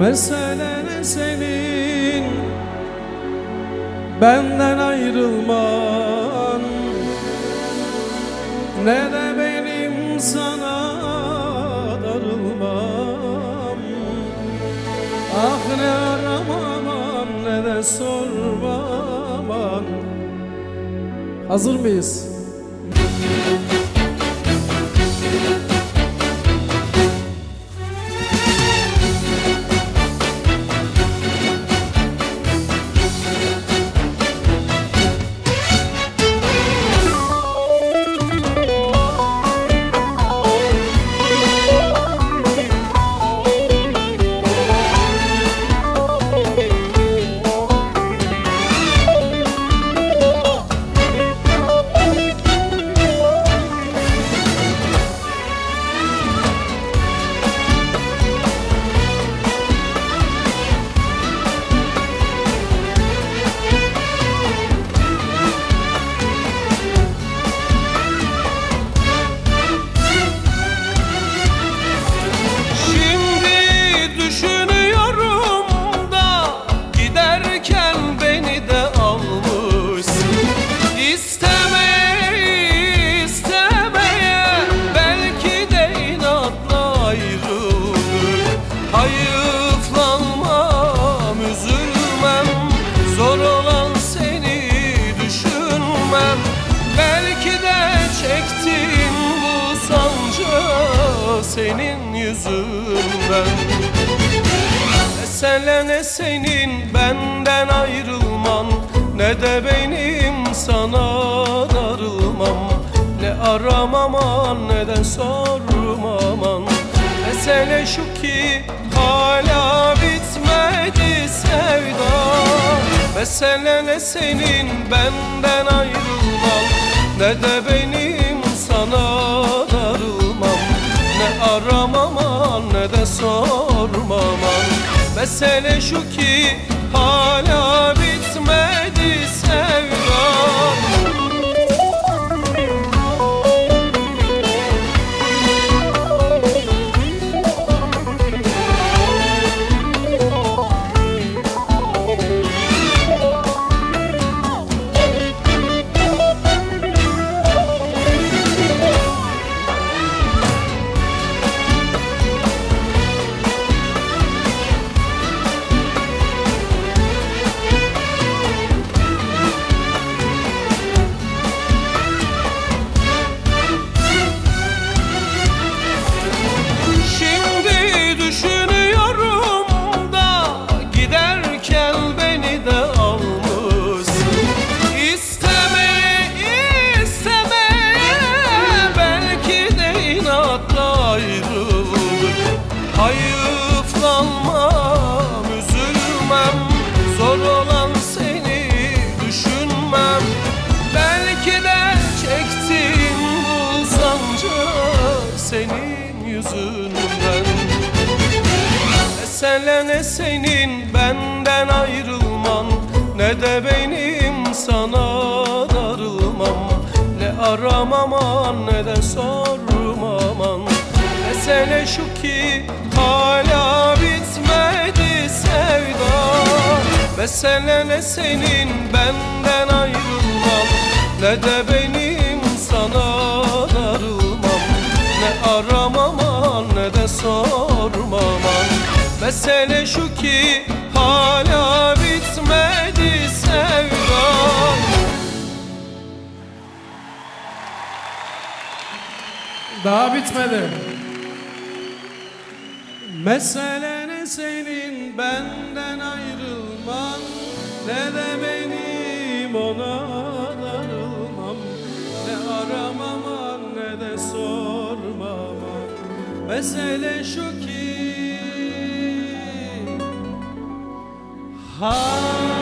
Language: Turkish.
Mesele ne senin Benden ayrılman. Ne de benim sana darılmam. Ah ne aramaman ne de sormaman. Hazır mıyız? Senin yüzünden. Mesele ne senin benden ayrılman Ne de benim sana darılmam. Ne aramaman ne de sormaman. Mesele şu ki hala bitmedi sevda. Mesele ne senin benden ayrılman Ne de benim Mesele şu ki hala Mesele ne senin benden ayrılman Ne de benim sana darılmam. Ne aramaman ne de sormaman Mesele şu ki hala bitmedi sevda. Mesele ne senin benden ayrılman Ne de benim sana darılmam. Ne aramaman ne de sormaman Mesele şu ki hala bitmedi sevdam Daha bitmedi. Mesele ne senin benden ayrılman Ne de benim ona darılmam. Ne aramaman ne de sormaman. Mesele şu ki heart.